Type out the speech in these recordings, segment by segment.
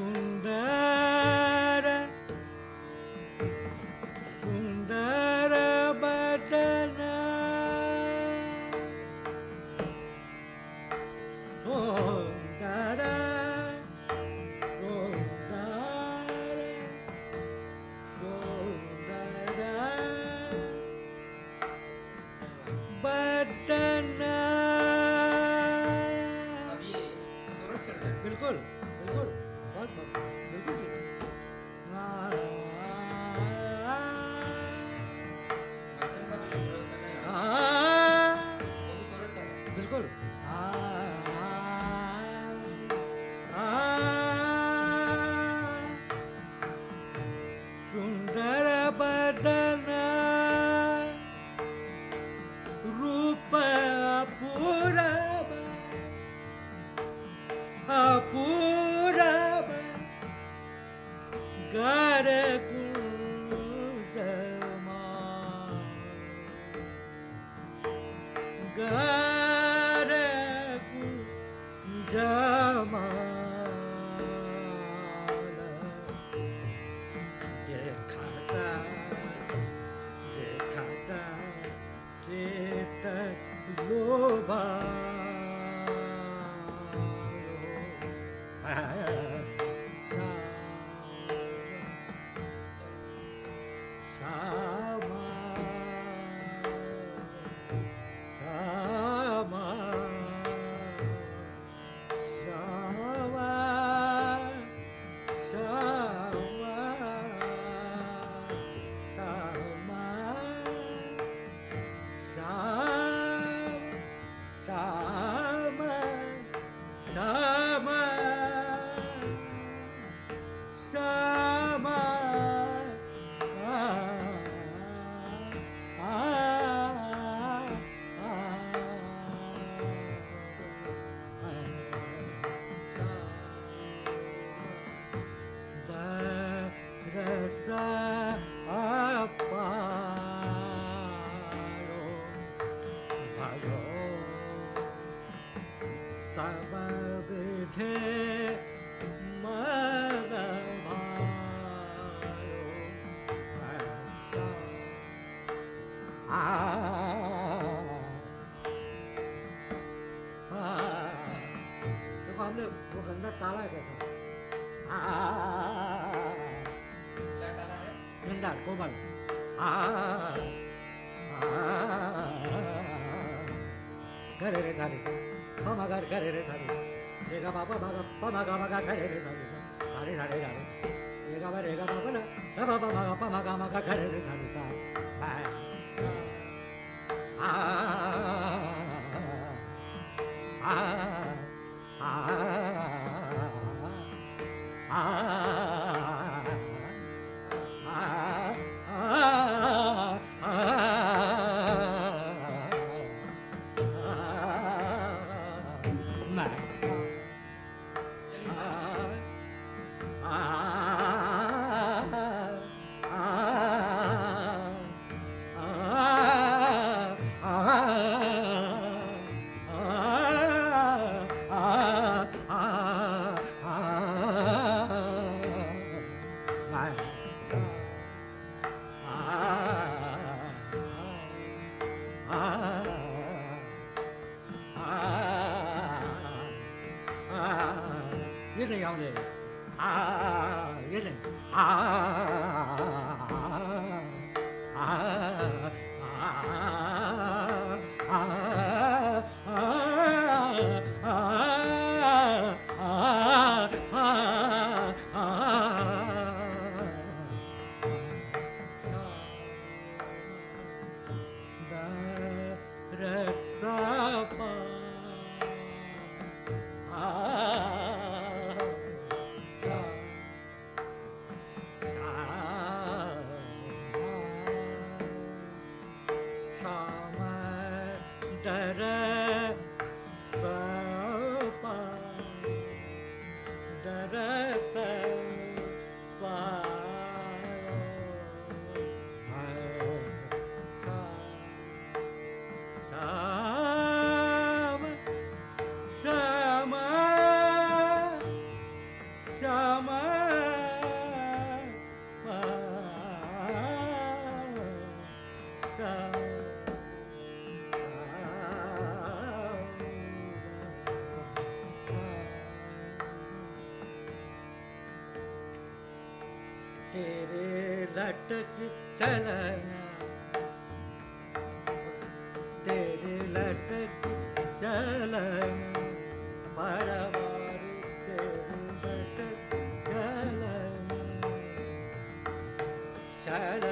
azul. ताला कैसा घंटार कोमल घरे रे झाले मग घरे रे झाले रेगा बाबा मागा पमागा मागा घरे रे झाले साडे साडे झाले रेगा बा रेगा बाबा ना रे बाबा मागा पमागा मागा घरे रे झाले सा आ तेरे लटक चलना। तेरे लटक चलना। परवार तेरे लटक चलना। शरण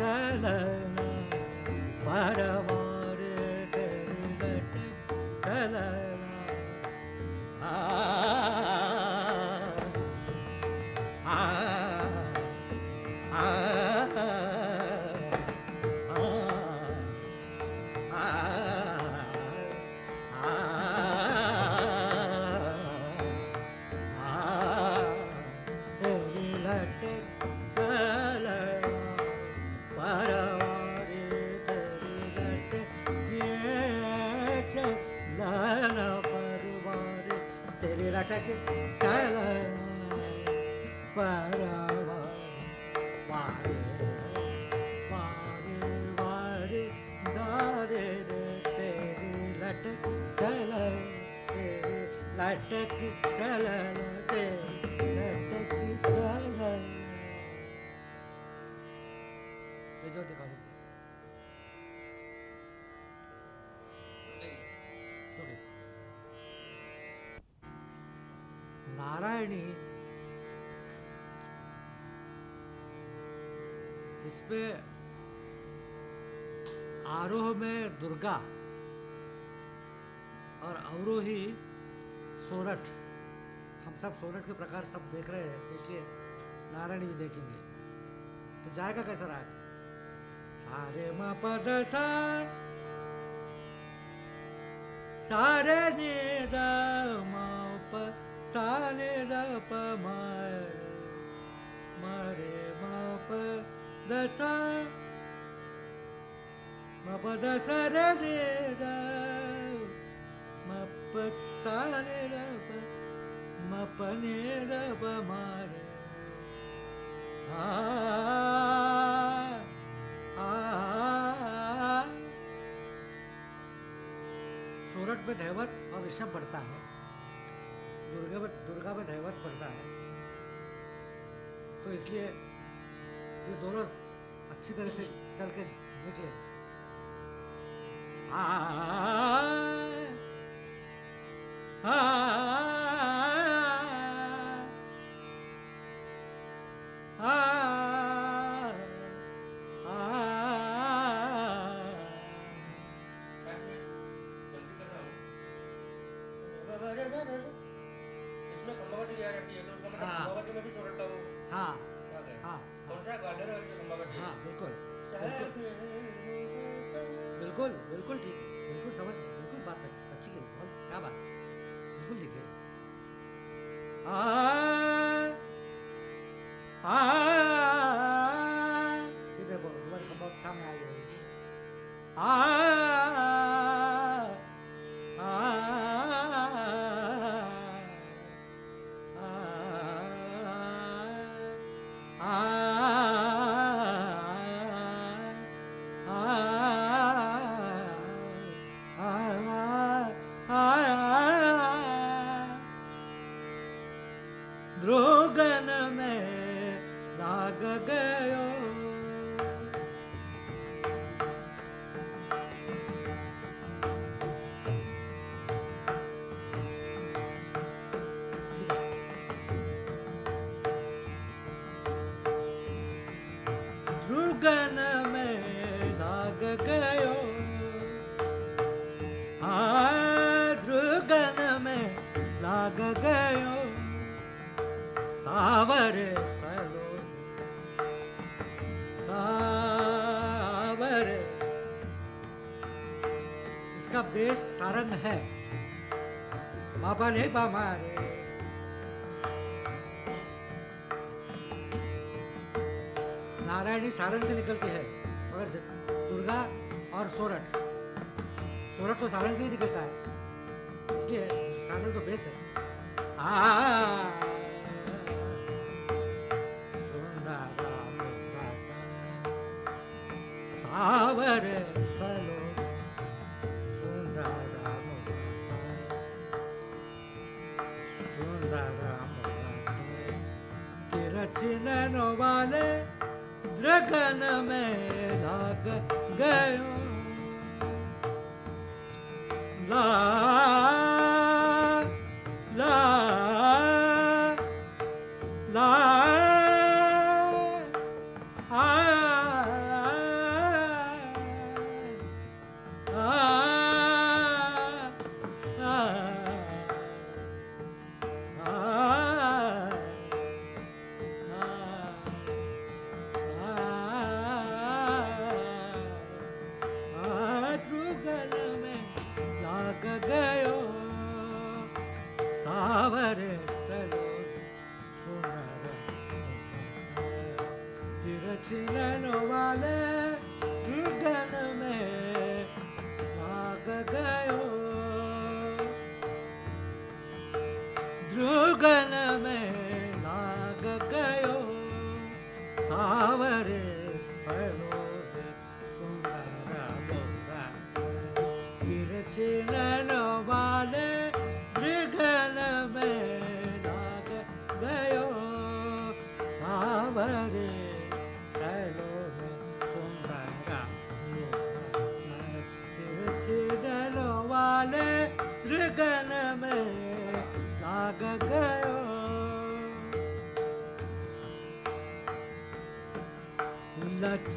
लटक चलना परवार तेरी लटक नारायणी इसमें आरोह में दुर्गा और अवरोही सोरठ हम सब सोरठ के प्रकार सब देख रहे हैं, इसलिए नारायण भी देखेंगे। तो जाएगा कैसा राग सारे म पद सारे ने द प सारे द प मरे म प द सा म प द सा रे रे द म प सा रे द प म प ने द प मारे में धैवत और ऋषभ बढ़ता है। दुर्गा में दुर्गा में धैवत बढ़ता है। तो इसलिए ये दोनों अच्छी तरह से चल के निकले आ, आ, रे मारे नारायणी सारण से निकलती है, मगर दुर्गा और सोरठ। सोरठ को सारण से ही निकलता है। किरचिन वाले द्रगन में लाग गयो। ला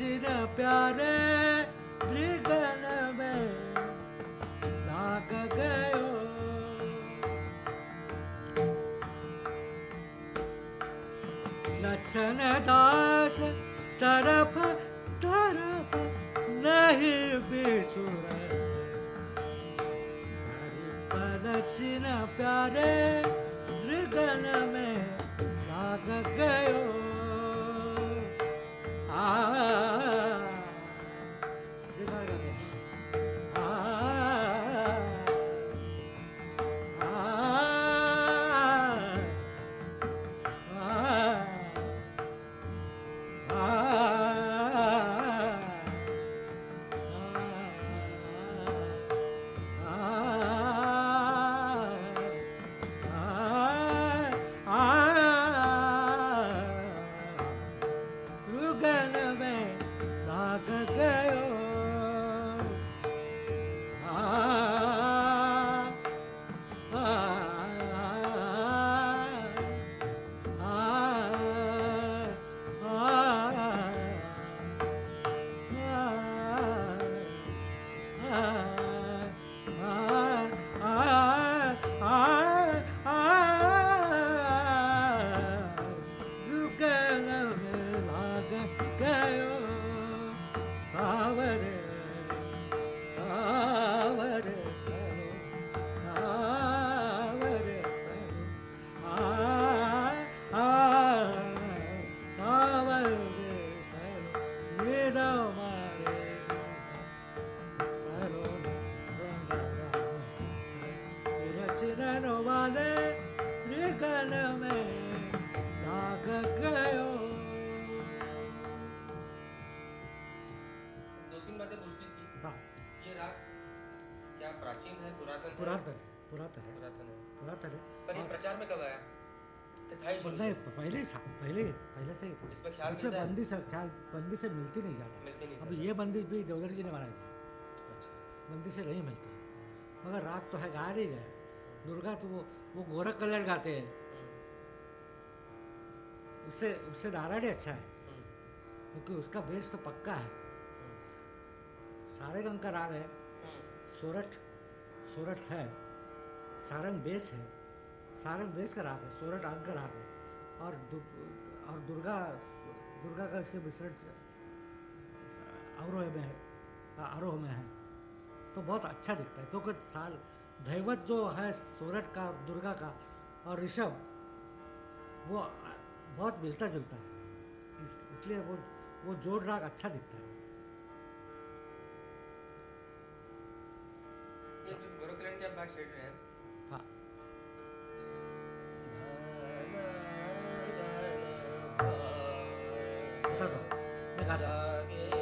नहीं पहले से इसमें ख्याल इसमें बंदी से ख्याल बंदी से मिलती नहीं जाती। मिलती नहीं अब ये बंदी भी देवधर जी ने बनाई थी अच्छा। बंदी से नहीं मिलती। मगर रात तो है गा रही है। दुर्गा तो वो वो गोरख कल्याण गाते हैं। उससे उससे नारायण अच्छा है। क्योंकि उसका बेस तो पक्का है। सारेगम का राग है। सोरठ सोरठ है। सारंग बेस है। सारंग बेस का राग है सोरठ अंग का राग है। और और दुर्गा दुर्गा का इससे से अवरोह में है आरोह में है। तो बहुत अच्छा दिखता है क्योंकि तो साल दैवत जो है सोरठ का दुर्गा का और ऋषभ वो बहुत मिलता जुलता है। इस, इसलिए वो वो जोड़ राग अच्छा दिखता है। ये जो गोरखनाथ के आप बात रहे हाँ बता दो मैं गाता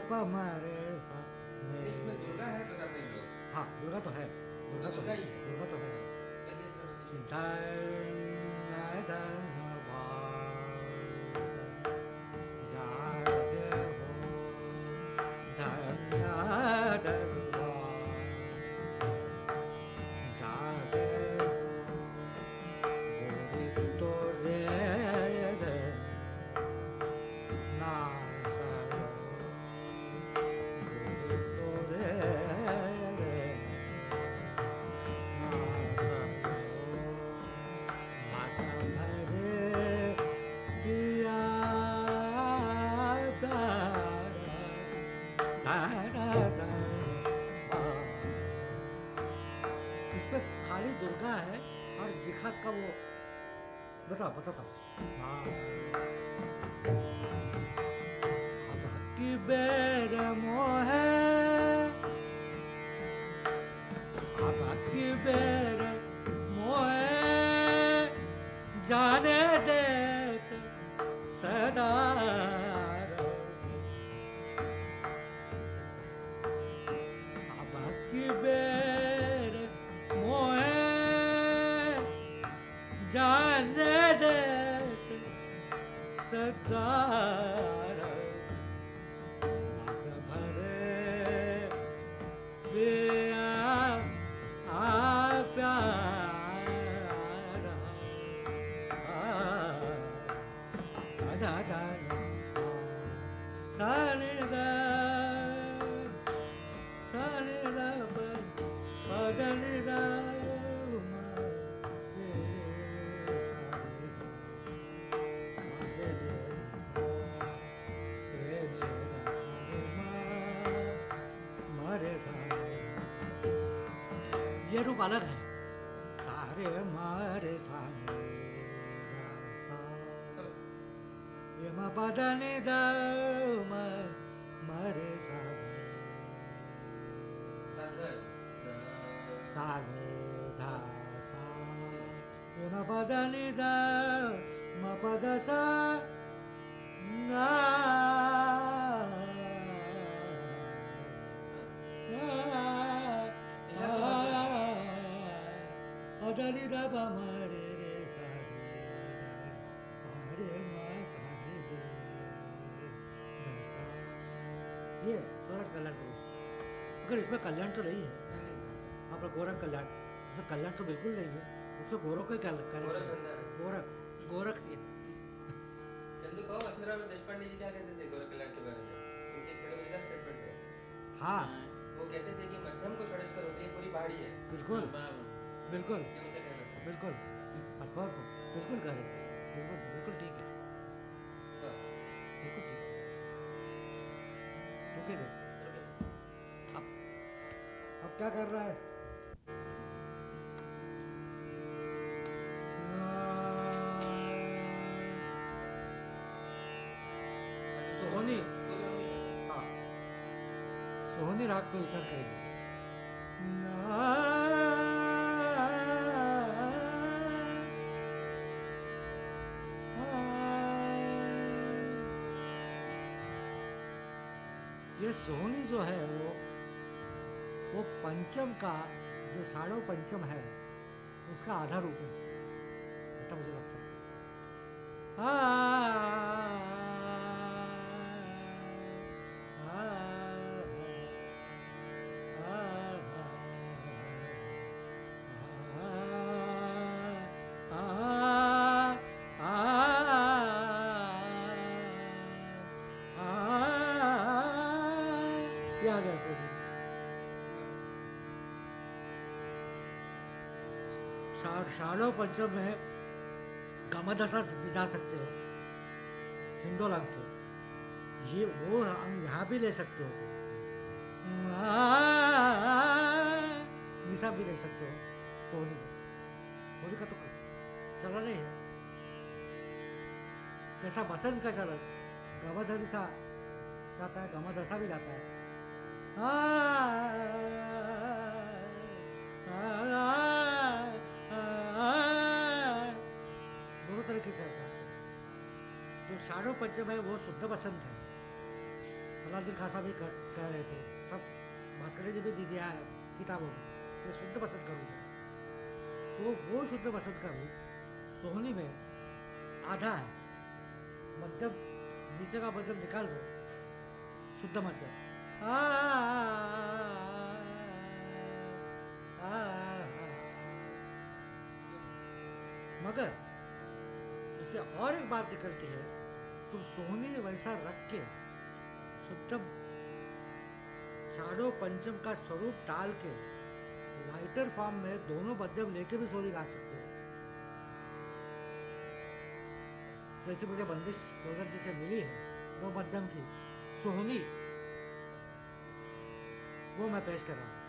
पमरे सा है दुर्गा तो है। दुर्गा तो है। दुर्गा तो है। और दिखा का वो बताओ बताओ हाँ सारे मारे सारे दा सा ये म पदनि द म मरे सा साधर सा रे धा सा ये म पदनि द म पद सा ये कल्याण करो अगर इसमें कल्याण तो नहीं है। आपका गोरख कल्याण। इसमें कल्याण तो बिल्कुल नहीं है। उसमें गोरख का कल्याण है। गोरख गोरख चंदू कहो अस्मिराव देशपांडे जी क्या कहते थे गोरख कल्याण के बारे में? उनके बड़े मज़ेदार स्टेटमेंट थे। हाँ। वो कहते थे कि मध्यम को होती है पूरी पहाड़ी है। बिल्कुल। बिल्कुल। उनका कहना था बिल्कुल बिल्कुल कर रहे बिल्कुल बिल्कुल ठीक है। हाँ, बिल्कुल ठीक ठीक है। रुके। अब अब क्या कर रहा है? सोहनी? हाँ। सोहनी राग पे विचार करेंगे जो है वो वो पंचम का जो साढ़ो पंचम है उसका आधार रूप है। ऐसा मुझे लगता है। आ, शालो पंचम में गमदशा भी जा सकते हो हिंडोल अंग से, ये वो अंग यहाँ भी ले सकते हो। निशा भी ले सकते हो, सोनी सोनी का तो चला नहीं है। कैसा बसंत का चलन गमधरी सा जाता है गमदशा भी जाता है। दोनों शाडो पंचम है वो शुद्ध बसंत है अलाउद्दीन खासा भी कह, रहे थे सब भास्कर जी भी दी दिया है किताबों में ये शुद्ध बसंत का रूप है तो वो शुद्ध बसंत का रूप सोहनी में आधा है मध्यम नीचे का मध्यम निकाल दो शुद्ध मध्यम मगर इसमें और एक बात निकलती है तुम सोने वैसा रख के शुद्ध शाडो पंचम का स्वरूप डाल के लाइटर फॉर्म में दोनों मध्यम लेके भी सोनी गा सकते हो। जैसे मुझे बंदिश डोगर जी से मिली है, दो मध्यम की, सोहनी, वो मैं पेश कर रहा हूँ।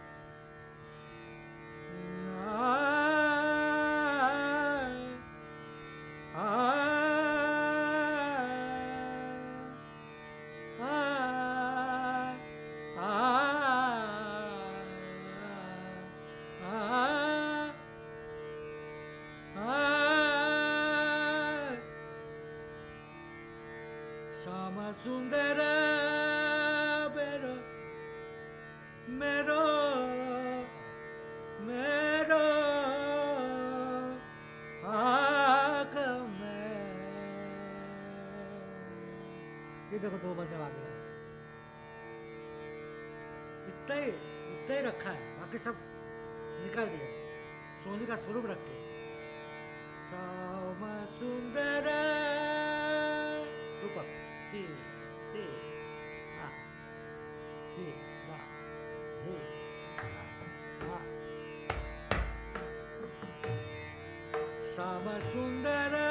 देखो दो बंदे आ गए इतना ही इतना ही रखा है। बाकी सब निकाल दिया। सोनी का स्वरूप रख के सुंदर। रुको। ती ती हा। ती हा। हे। सुंदर।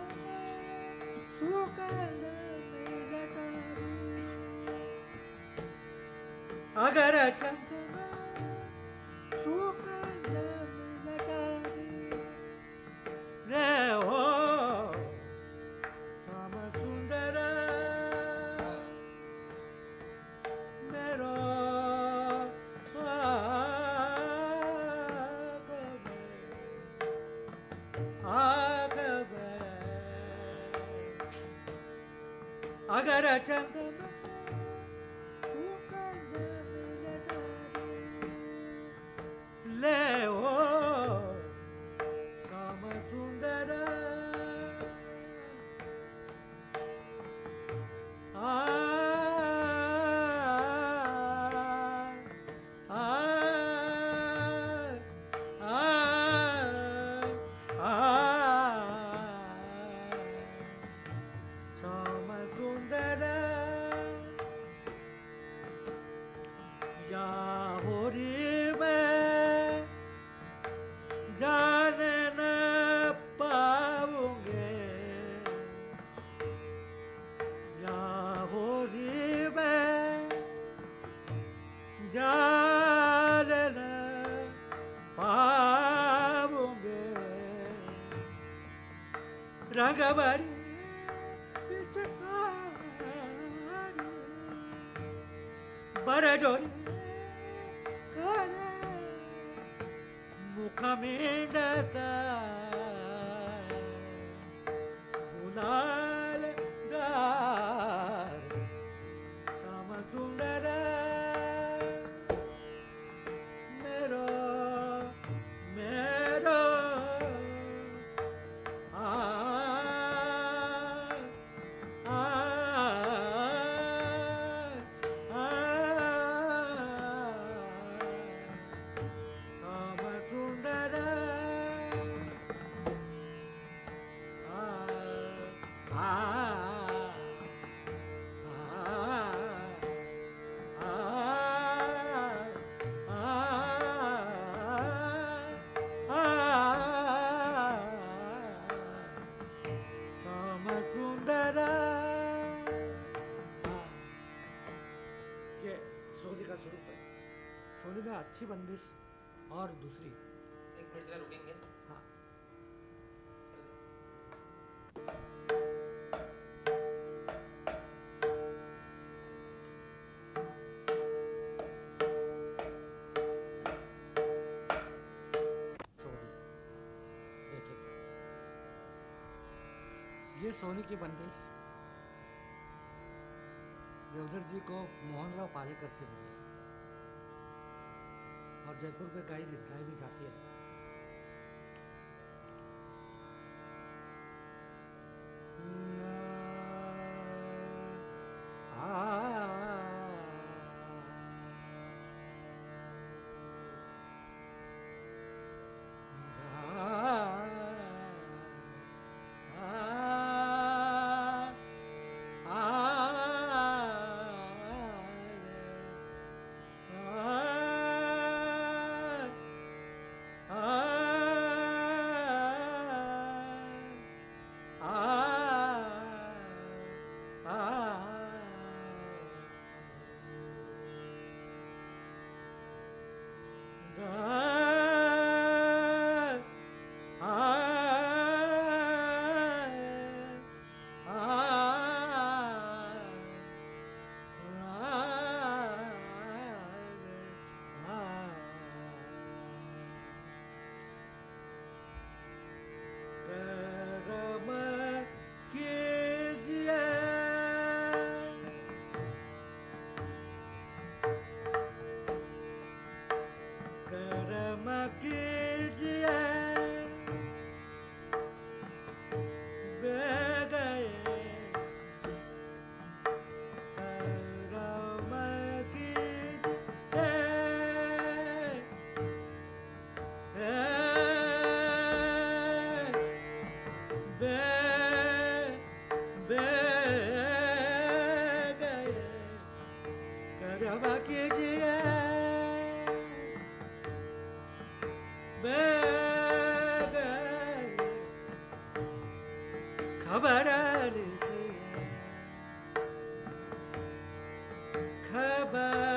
अच्छी बंदिश। और दूसरी। एक मिनट जरा रुकेंगे। हाँ। ये सोनी की बंदिश देवधर जी को मोहनराव पालेकर से मिली। जयपुर के गाय दिखलाई भी जाती है। Bye.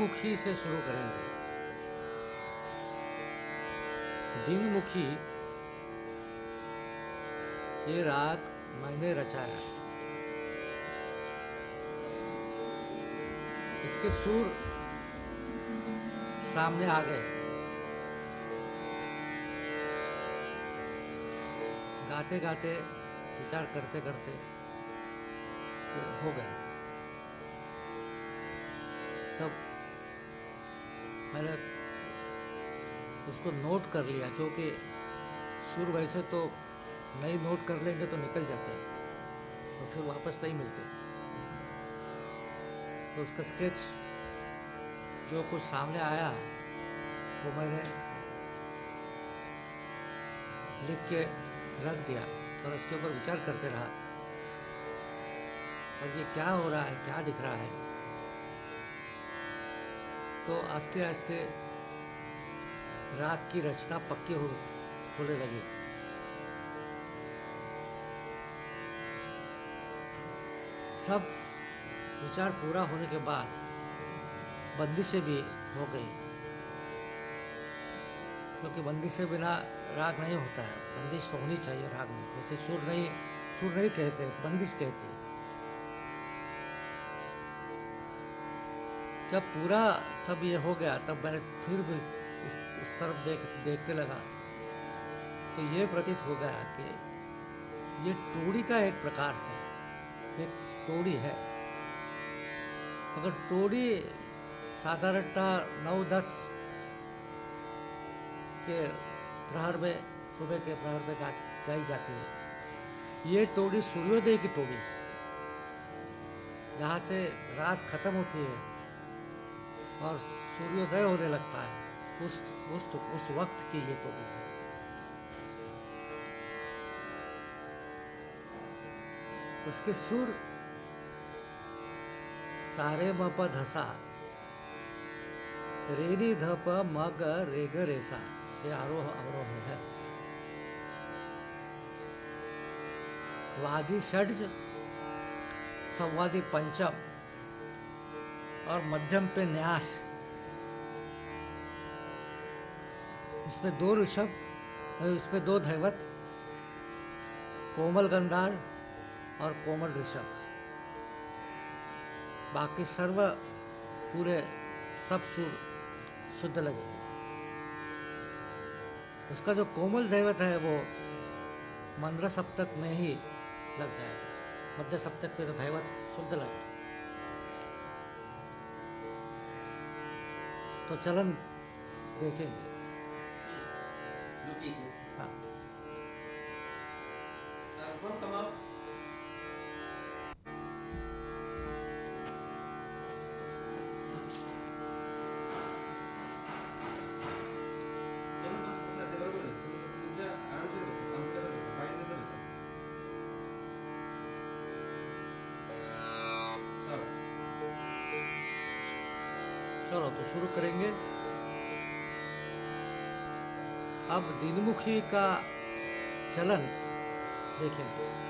दिनमुखी से शुरू करेंगे। दिनमुखी, ये राग मैंने रचाया इसके सुर सामने आ गए। गाते गाते विचार करते करते हो गए। मैंने उसको नोट कर लिया, क्योंकि सुर वैसे तो नहीं नोट कर लेंगे तो निकल जाते हैं तो फिर वापस नहीं मिलते। तो उसका स्केच जो कुछ सामने आया, वो मैंने लिख के रख दिया और उसके ऊपर विचार करते रहा और ये क्या हो रहा है, क्या दिख रहा है? तो आस्ते आस्ते राग की रचना पक्की हो, होने लगी। सब विचार पूरा होने के बाद बंदिशें भी हो गई। क्योंकि बंदिश से बिना राग नहीं होता है। बंदिश तो होनी चाहिए राग में। जैसे सुर नहीं सुर नहीं कहते, बंदिश कहते जब पूरा सब ये हो गया तब मैंने फिर भी उस, उस तरफ़ देख देखने लगा। तो ये प्रतीत हो गया कि ये टोड़ी का एक प्रकार है। एक टोड़ी है। अगर टोड़ी साधारणतः नौ दस के प्रहर में सुबह के प्रहर में गा, गाई जाती है। ये टोड़ी सूर्योदय की टोड़ी जहाँ से रात खत्म होती है और सूर्योदय होने लगता है। उस उस उस वक्त की ये टोली है उसके सुर सारे मप धसा रेनी धप मग रेग रेसा। ये आरोह, अवरोह है। वादी षड्ज, संवादी पंचम। और मध्यम पे न्यास। इसमें दो ऋषभ इसमें दो धैवत, कोमल गंधार और कोमल ऋषभ। बाकी सर्व पूरे सब सुर शुद्ध लगे। उसका जो कोमल दैवत है वो मंद्र सप्तक में ही लग जाएगा। मध्य सप्तक पे तो दैवत शुद्ध लगेगा तो चलन देखेंगे हाँ अब दिनमुखी का चलन देखेंगे।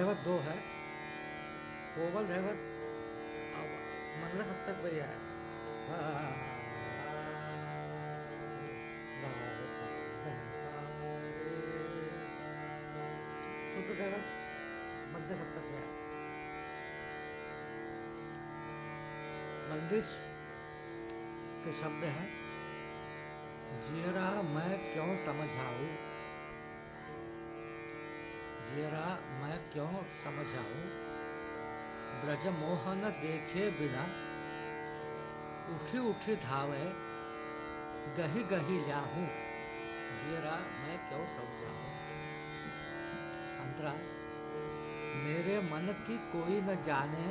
धैवत दो है। कोवल धैवत मंगल सप्तक भैया है। शुद्ध मध्य सप्तक में है मंदिश के शब्द हैं जियरा मैं क्यों समझाऊं? क्यों समझाऊं ब्रज मोहन देखे बिना उठी उठी धावे, गही गही लाहूं जरा मैं क्यों समझाऊं? अंतरा, मेरे मन की कोई न जाने,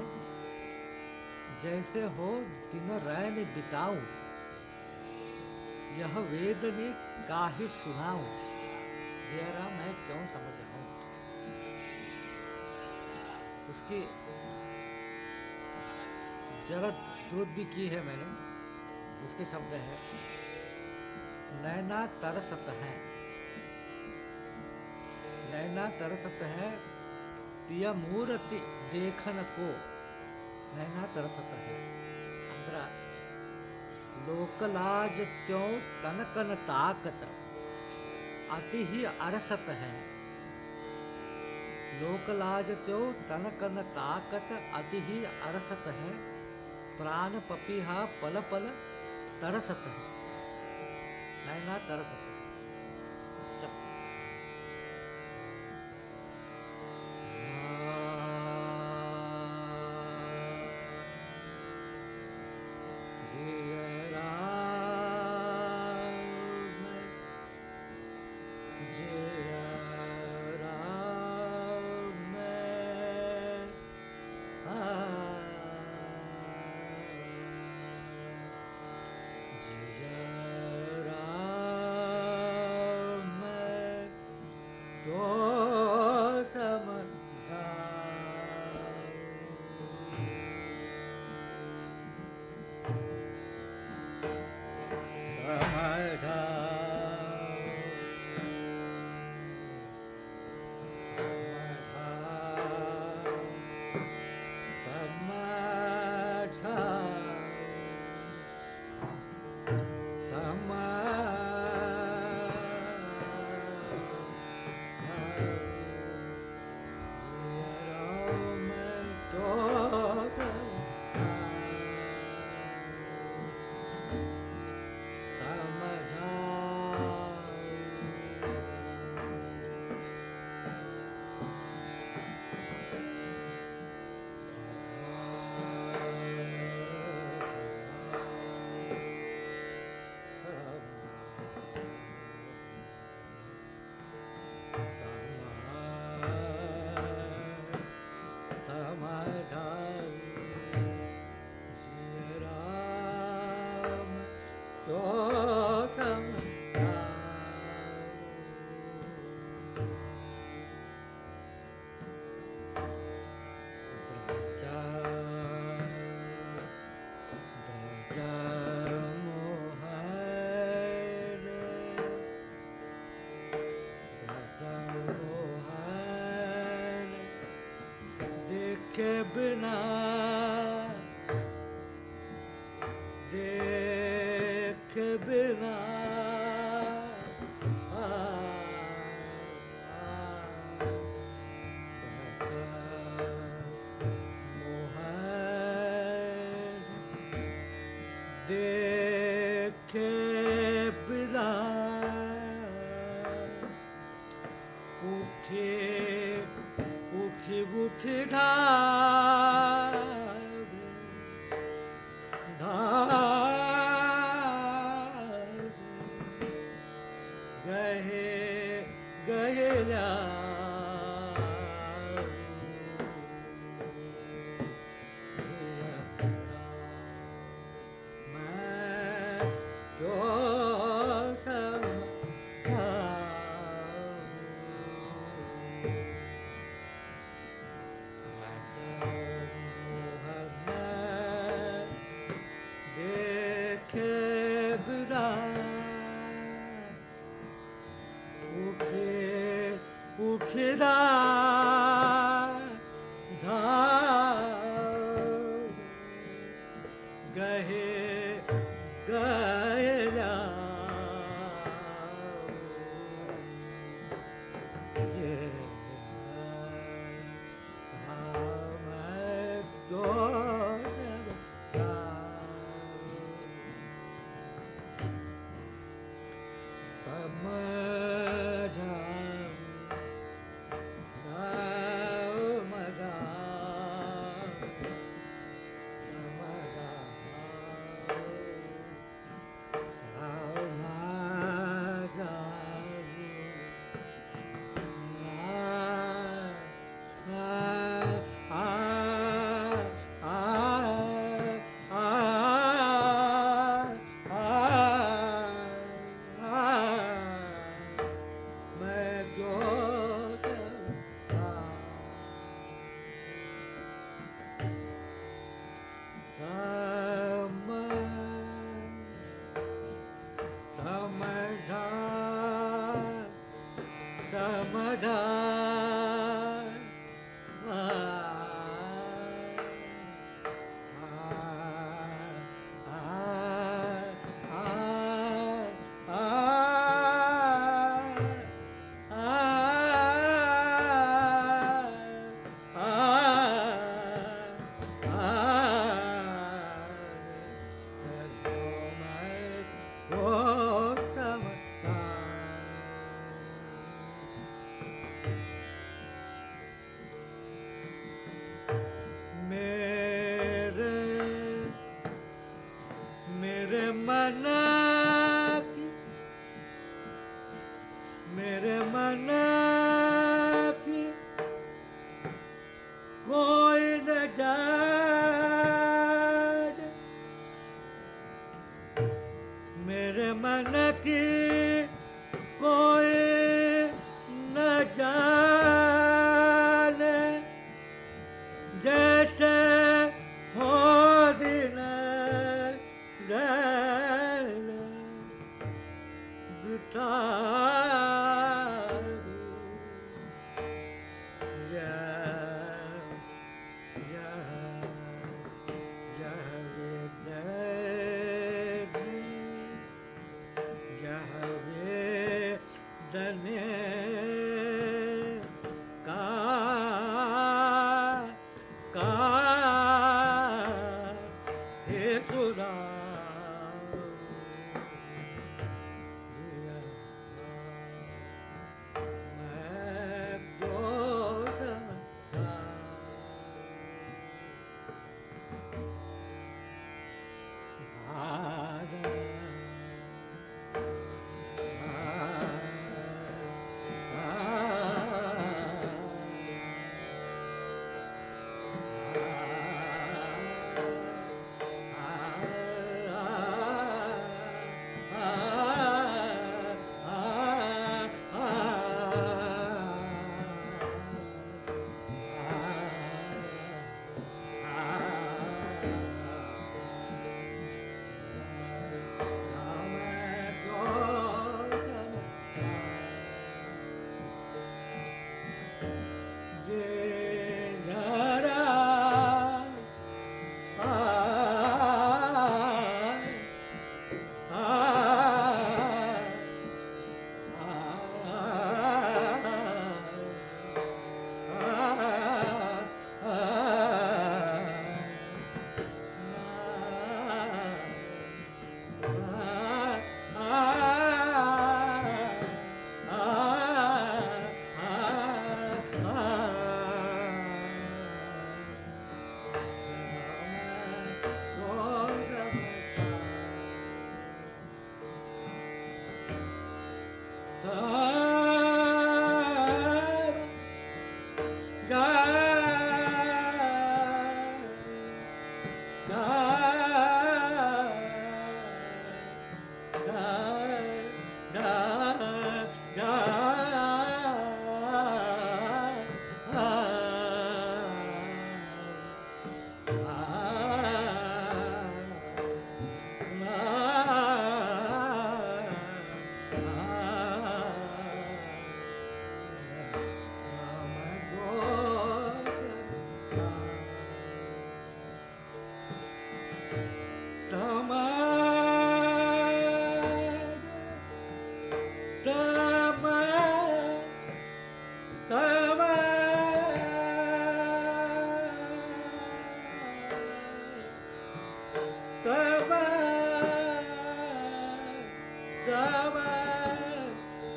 जैसे हो दिन रैन बिताऊं। यह वेदनी काहि सुनाऊं। जरा मैं क्यों समझाऊं? उसकी जरत दूध भी की है मैंने, उसके शब्द है, नैना तरसत है। नैना तरसत है, पिया मूर्ति देखन को। नैना तरसत है। अंदर लोकलाज क्यों तनकन ताकत? अति ही अरसत है। लोकलाज त्यो तनकन ताकत अति ही अरसत है। प्राण पपीहा पल पल तरसत गहे गयला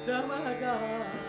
समगा ओ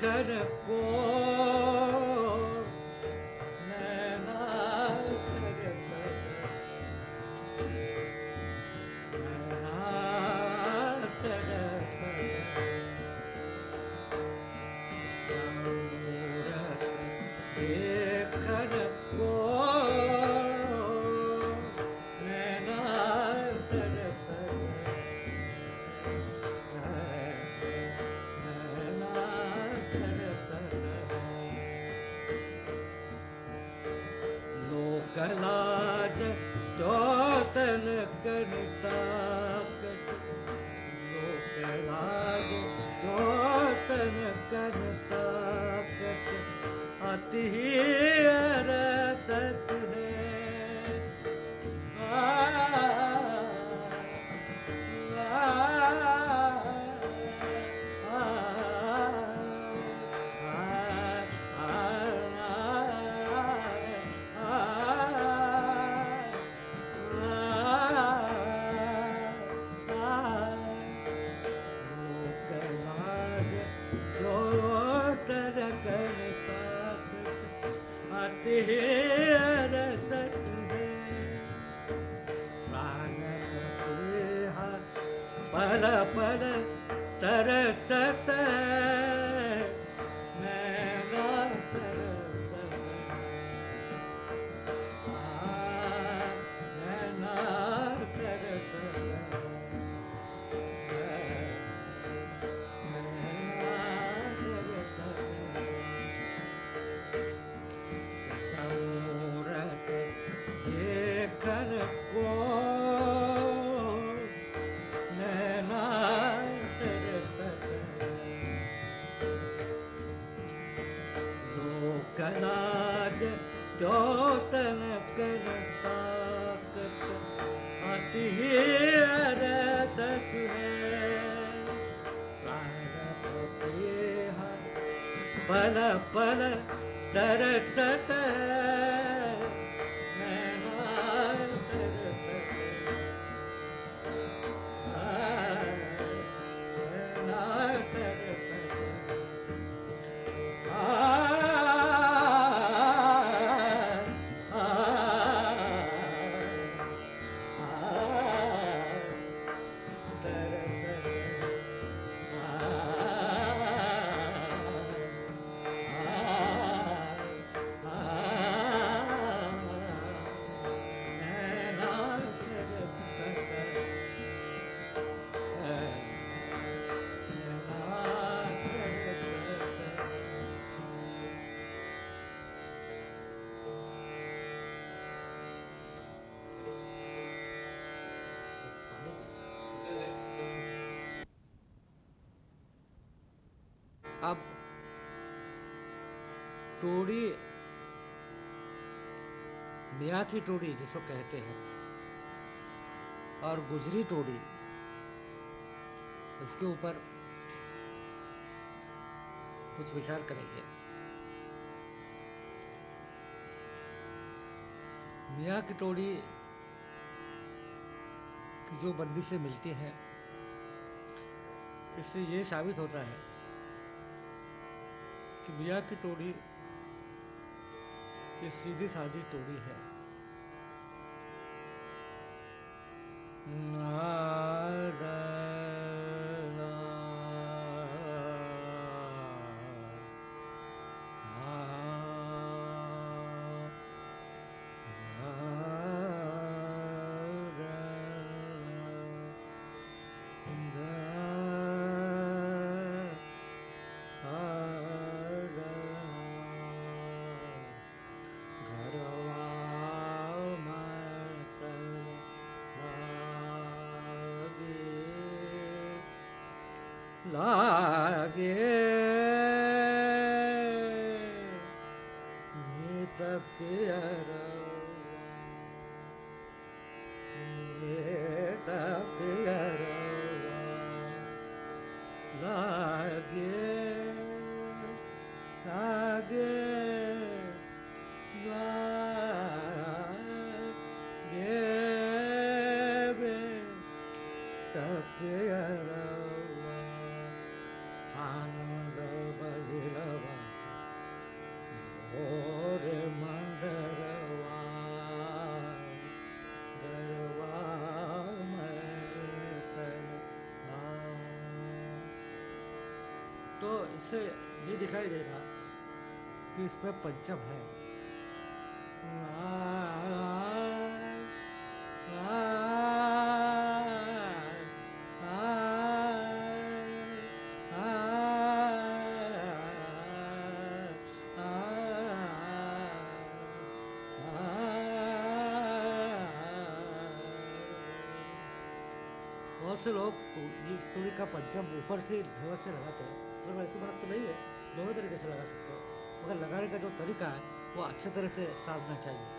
caracol. para, para. टोड़ी, मियाँ की टोड़ी जिसको कहते हैं, और गुजरी टोड़ी इसके ऊपर कुछ विचार करेंगे। मियाँ की टोड़ी की जो बंदी से मिलती है, इससे ये साबित होता है कि मियाँ की टोड़ी ये सीधी साधी तोड़ी है। लागे से ये दिखाई देगा कि इसमें पंचम है। बहुत से लोग तो इस तुड़ी का पंचम ऊपर से ध्यान से लगाते हैं। पर वैसी बात तो नहीं है। दोनों तरीके से लगा सकते हो। मगर लगाने का जो तरीका है, वो अच्छे तरह से साधना चाहिए।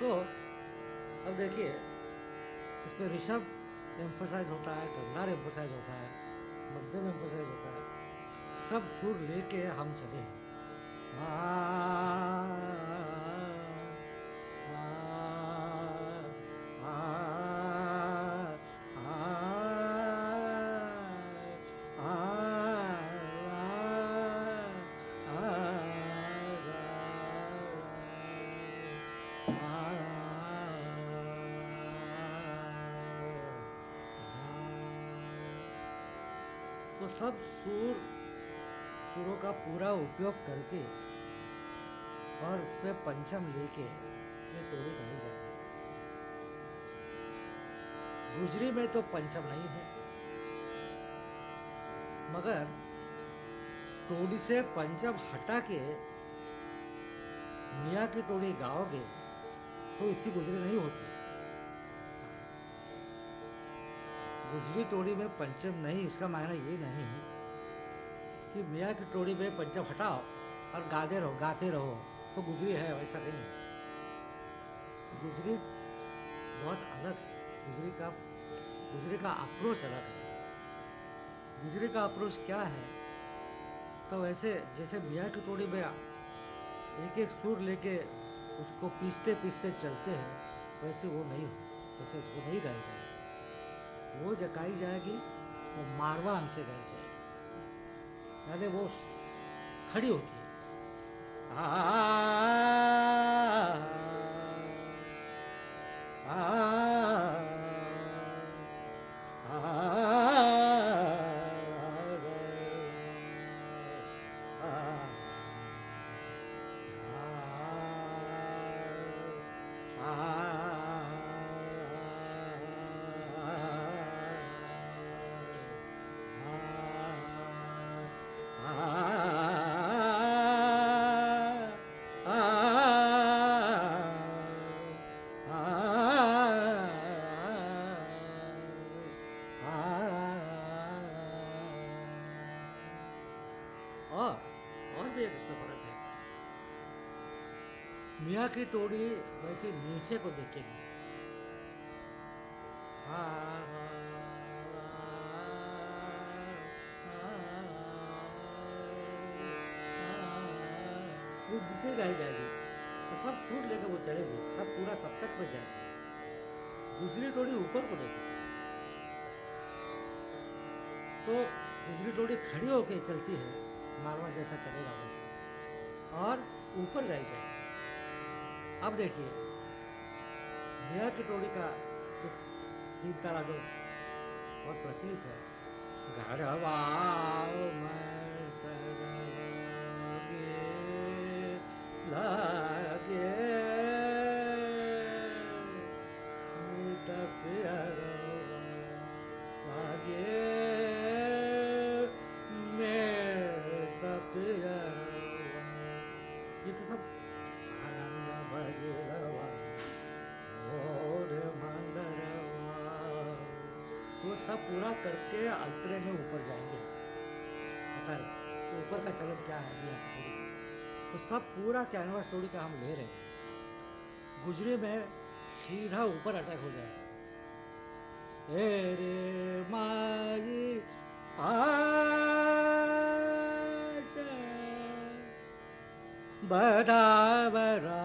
तो अब देखिए, इसमें ऋषभ एम्फोसाइज होता है, गंगार एम्फोसाइज होता है मध्यम एम्फोसाइज होता है। सब सुर लेके हम चले हैं तो सब सुर सुरों का पूरा उपयोग करके और उस पर पंचम लेके ये तोड़ी गाई जाएगी गुजरी में तो पंचम नहीं है। मगर टोड़ी से पंचम हटा के मियाँ की टोड़ी गाओगे तो इसी गुजरी नहीं होती। गुजरी टोड़ी में पंचम नहीं, इसका मायना ये नहीं है कि मियाँ की टोड़ी में पंचम हटाओ और गाते रहो गाते रहो। तो गुजरी है वैसा नहीं। गुजरी बहुत अलग है। गुजरी का गुजरी का अप्रोच अलग है। गुजरी का अप्रोच क्या है? तो वैसे जैसे मियाँ की टोड़ी में एक एक सुर लेके उसको पीसते पीसते चलते हैं, वैसे वो नहीं हो वैसे वो नहीं गाई जाएगी। वो जो गाई जाएगी, वो मारवा हमसे गाई जाएगी वो खड़ी होती है। आ, मियाँ की टोड़ी वैसे नीचे को देखेगी वो नीचे गाई जाएगी तो सब सूट लेकर वो चलेगी सब पूरा सप्तक में जाएगी दूसरी टोड़ी ऊपर को देखेगी तो दूसरी टोड़ी खड़ी होकर चलती है मारवा जैसा चलेगा वैसा और ऊपर गाई जाएगी अब देखिए मियाँ की का जो तीन तारा जो बहुत प्रचलित है। गढ़वा में सरगे सब पूरा कैनवास तोड़ी का हम ले रहे हैं। गुजरे में सीधा ऊपर अटैक हो जाए। ए रे माई, आशा बराबरा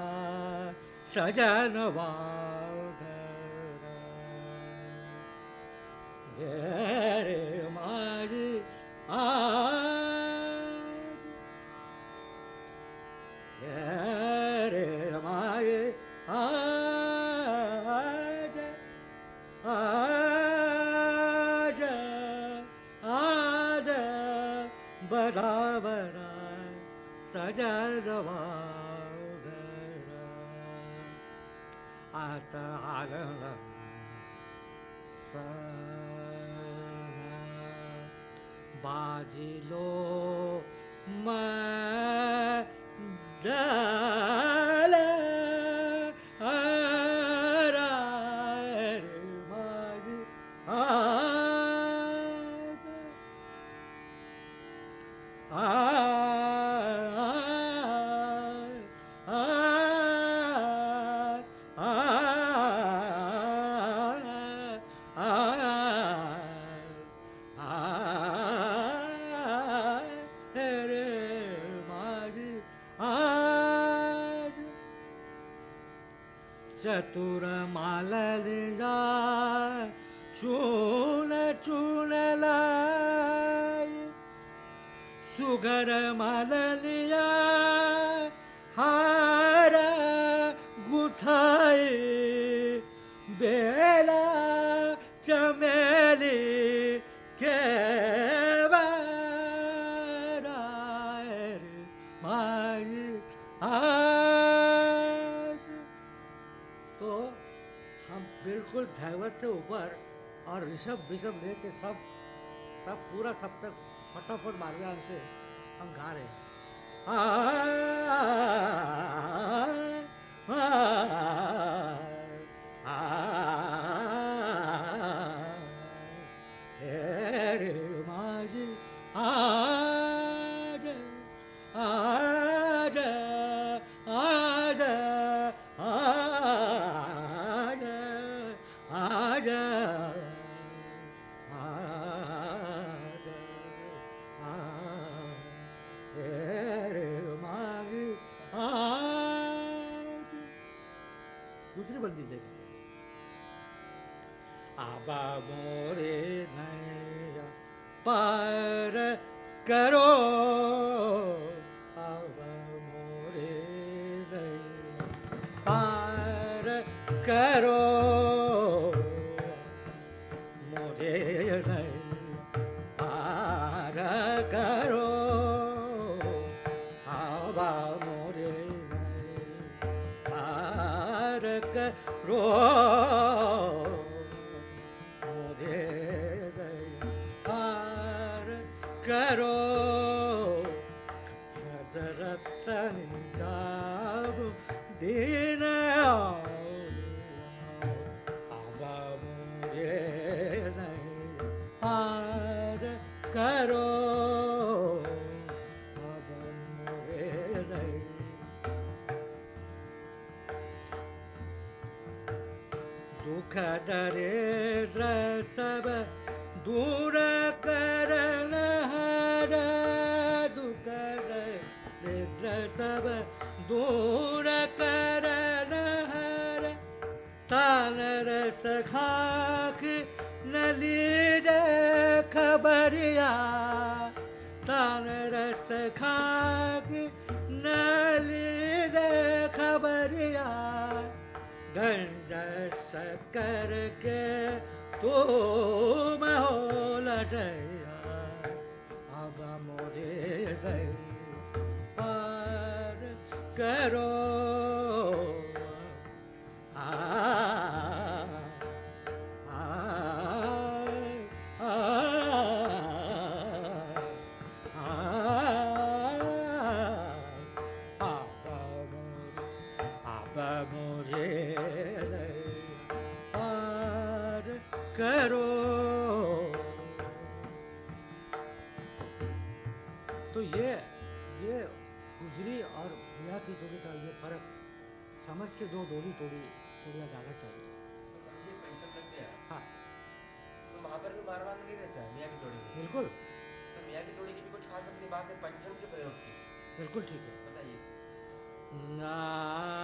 हम बिल्कुल धैवत से ऊपर और ऋषभ विषभ लेके सब सब पूरा सब तक फटाफट मारवे से हम गा रहे हैं। करो। तो ये ये गुजरी और बिया की का ये फ़र्क समझ के दो डोली तोड़ी तोड़िया गाना चाहिए। हाँ। तो नहीं मियाँ की तोड़ी बिल्कुल। तो मियाँ की तोड़ी की भी कुछ खास अपनी बात है पंचम के प्रयोग की? बिल्कुल ठीक है। बताइए। ना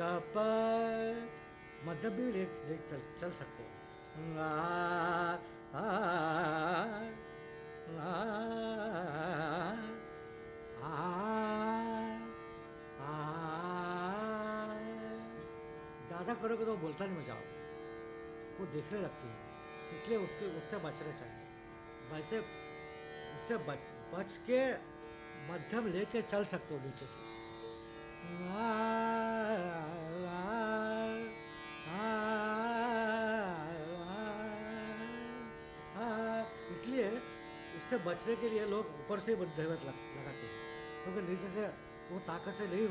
गप गप मतलब भी ले चल चल सकते हैं। ज़्यादा करोगे तो बोलता नहीं मज़ा वो देखने लगती है। इसलिए उसके उससे बचना चाहिए। वैसे उससे बच बच के मध्यम लेके चल सकते हो नीचे से। आ, उससे बचने के लिए लोग ऊपर से मध्यवर्त लगाते हैं। क्योंकि नीचे से वो ताकत से नहीं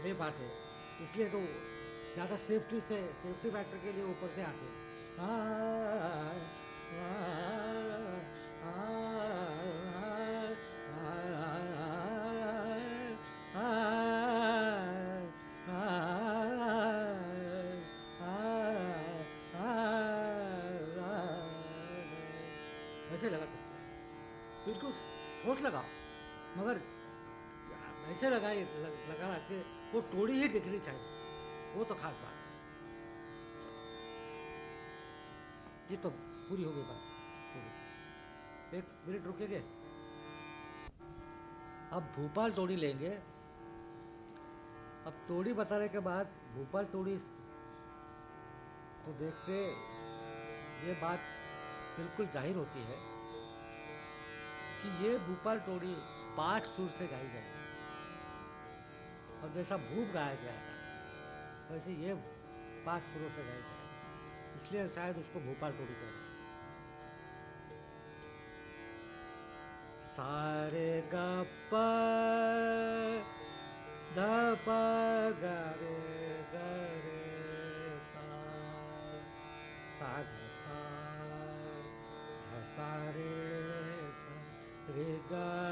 ले पाते इसलिए तो ज़्यादा सेफ्टी से सेफ्टी फैक्टर के लिए ऊपर से आते हैं। लगाए लगाना कि वो टोड़ी ही दिखनी चाहिए। वो तो खास बात ये तो पूरी हो गई बात। एक मिनट रुकेंगे। अब भोपाल तोड़ी लेंगे। अब तोड़ी बताने के बाद भोपाल तोड़ी तो देखते ये बात बिल्कुल ज़ाहिर होती है कि ये भोपाल तोड़ी पाँच सुर से गाई जाएगी। और जैसा भूप गाया गया था, वैसे ये पाँच सुरों से गाई जाएगी इसलिए शायद उसको भोपाल टोड़ी कहते सारे गप धप गरे सा सा सा रे रे गर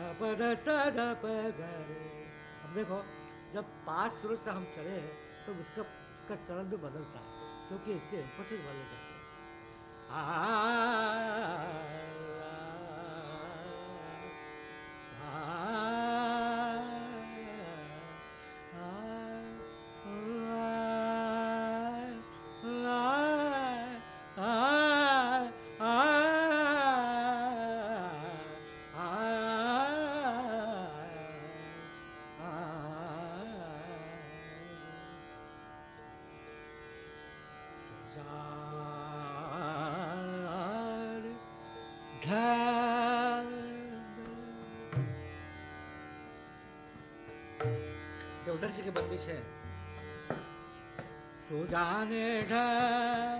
ग प ध स ध प ग रे अब देखो जब पाँच सुर से हम चले हैं तो उसका उसका चरण भी बदलता है क्योंकि इसके एम्फोसिस बदल जाते हैं देवधर जी की बंदिश है सुजाने सदेरा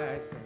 Christ.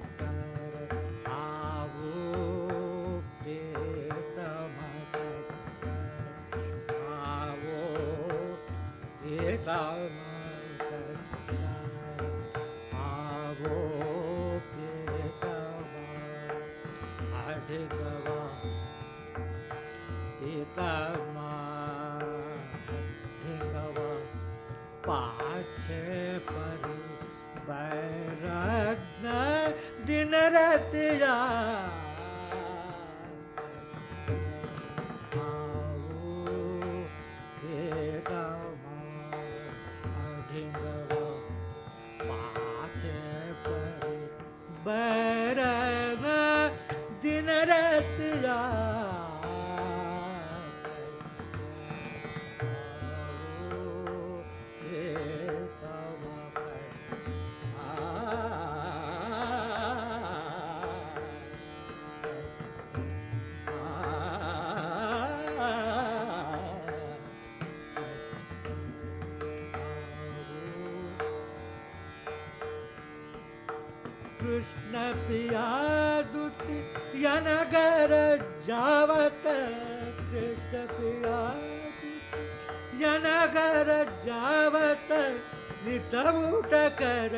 नितमुट कर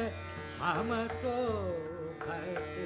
हम तो भय